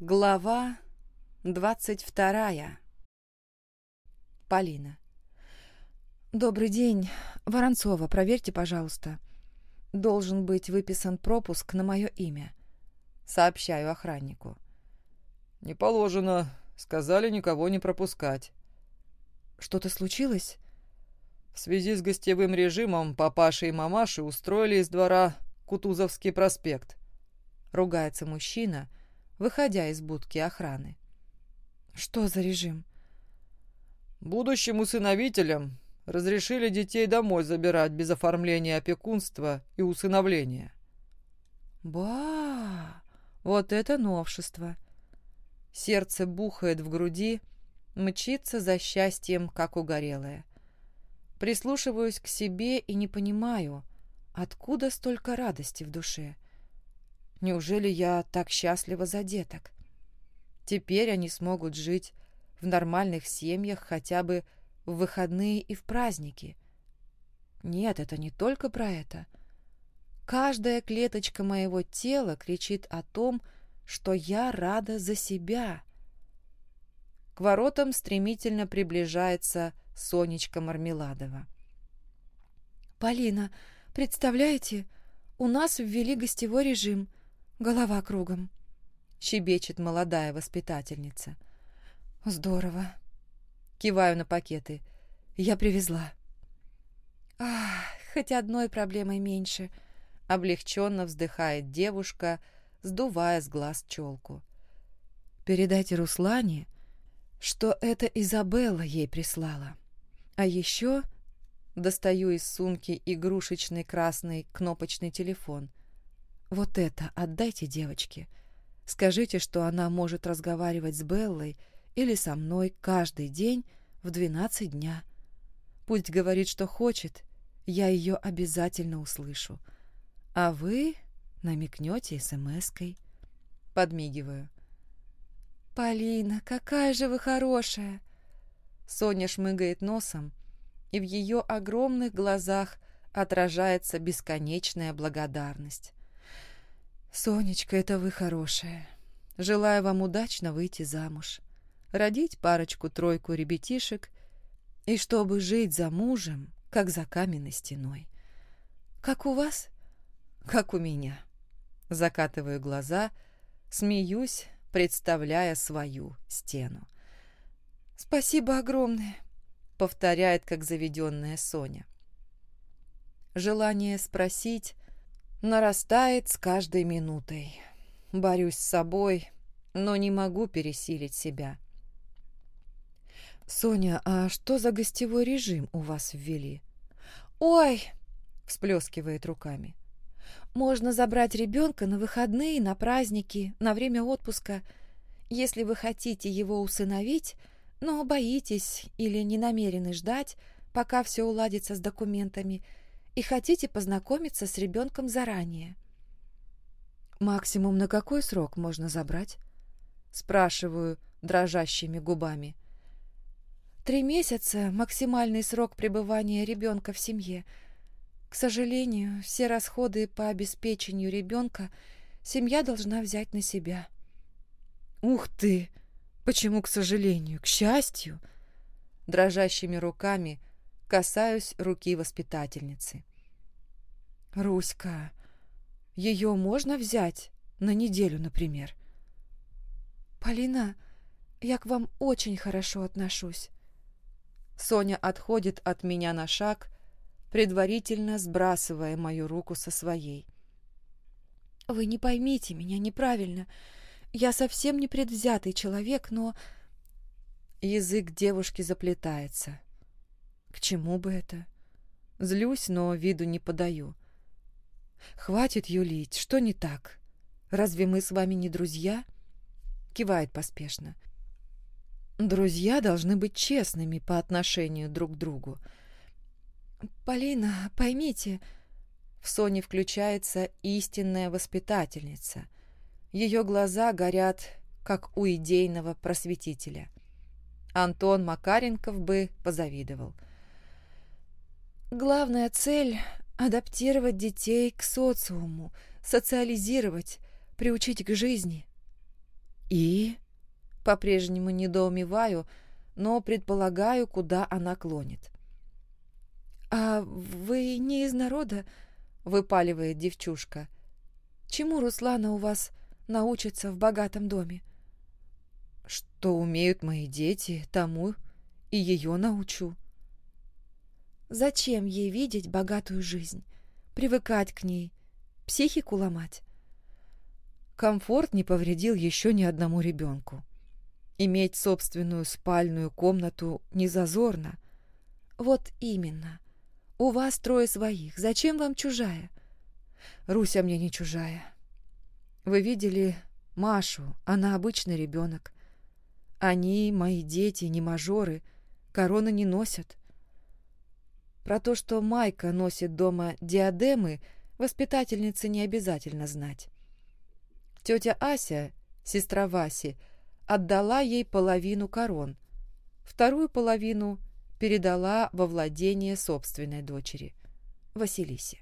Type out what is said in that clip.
Глава двадцать вторая. Полина. «Добрый день. Воронцова, проверьте, пожалуйста. Должен быть выписан пропуск на мое имя». Сообщаю охраннику. «Не положено. Сказали никого не пропускать». «Что-то случилось?» В связи с гостевым режимом папаши и мамаши устроили из двора Кутузовский проспект. Ругается мужчина, выходя из будки охраны. «Что за режим?» «Будущим усыновителям разрешили детей домой забирать без оформления опекунства и усыновления». «Ба! Вот это новшество!» Сердце бухает в груди, мчится за счастьем, как угорелое. Прислушиваюсь к себе и не понимаю, откуда столько радости в душе. Неужели я так счастлива за деток? Теперь они смогут жить в нормальных семьях хотя бы в выходные и в праздники. Нет, это не только про это. Каждая клеточка моего тела кричит о том, что я рада за себя. К воротам стремительно приближается Сонечка Мармеладова. «Полина, представляете, у нас ввели гостевой режим. Голова кругом», — щебечет молодая воспитательница. «Здорово». Киваю на пакеты. «Я привезла». «Ах, хоть одной проблемой меньше», — облегченно вздыхает девушка, сдувая с глаз челку. «Передайте Руслане, что это Изабелла ей прислала. А еще достаю из сумки игрушечный красный кнопочный телефон. Вот это отдайте девочке. Скажите, что она может разговаривать с Беллой или со мной каждый день в 12 дня. Пусть говорит, что хочет, я ее обязательно услышу. А вы намекнете смс-кой. Подмигиваю. «Полина, какая же вы хорошая!» Соня шмыгает носом, и в ее огромных глазах отражается бесконечная благодарность. «Сонечка, это вы хорошая. Желаю вам удачно выйти замуж, родить парочку-тройку ребятишек и чтобы жить за мужем, как за каменной стеной. Как у вас, как у меня». Закатываю глаза, смеюсь, представляя свою стену. «Спасибо огромное», — повторяет, как заведенная Соня. Желание спросить нарастает с каждой минутой. Борюсь с собой, но не могу пересилить себя. «Соня, а что за гостевой режим у вас ввели?» «Ой!» — всплескивает руками. Можно забрать ребенка на выходные, на праздники, на время отпуска. Если вы хотите его усыновить, но боитесь или не намерены ждать, пока все уладится с документами, и хотите познакомиться с ребенком заранее. «Максимум на какой срок можно забрать?» Спрашиваю дрожащими губами. «Три месяца – максимальный срок пребывания ребенка в семье – к сожалению, все расходы по обеспечению ребенка семья должна взять на себя. Ух ты! Почему к сожалению? К счастью! Дрожащими руками касаюсь руки воспитательницы. Руська, ее можно взять на неделю, например? Полина, я к вам очень хорошо отношусь. Соня отходит от меня на шаг предварительно сбрасывая мою руку со своей. «Вы не поймите меня неправильно. Я совсем не предвзятый человек, но...» Язык девушки заплетается. «К чему бы это?» Злюсь, но виду не подаю. «Хватит юлить, что не так? Разве мы с вами не друзья?» Кивает поспешно. «Друзья должны быть честными по отношению друг к другу. «Полина, поймите...» В Соне включается истинная воспитательница. Ее глаза горят, как у идейного просветителя. Антон Макаренков бы позавидовал. Главная цель — адаптировать детей к социуму, социализировать, приучить к жизни. И? По-прежнему недоумеваю, но предполагаю, куда она клонит. «А вы не из народа?» — выпаливает девчушка. «Чему Руслана у вас научится в богатом доме?» «Что умеют мои дети, тому и ее научу». «Зачем ей видеть богатую жизнь, привыкать к ней, психику ломать?» Комфорт не повредил еще ни одному ребенку. Иметь собственную спальную комнату не зазорно. Вот именно. У вас трое своих. Зачем вам чужая? Руся мне не чужая. Вы видели Машу, она обычный ребенок. Они, мои дети, не мажоры, короны не носят. Про то, что Майка носит дома диадемы, воспитательнице не обязательно знать. Тетя Ася, сестра Васи, отдала ей половину корон, вторую половину передала во владение собственной дочери, Василисе.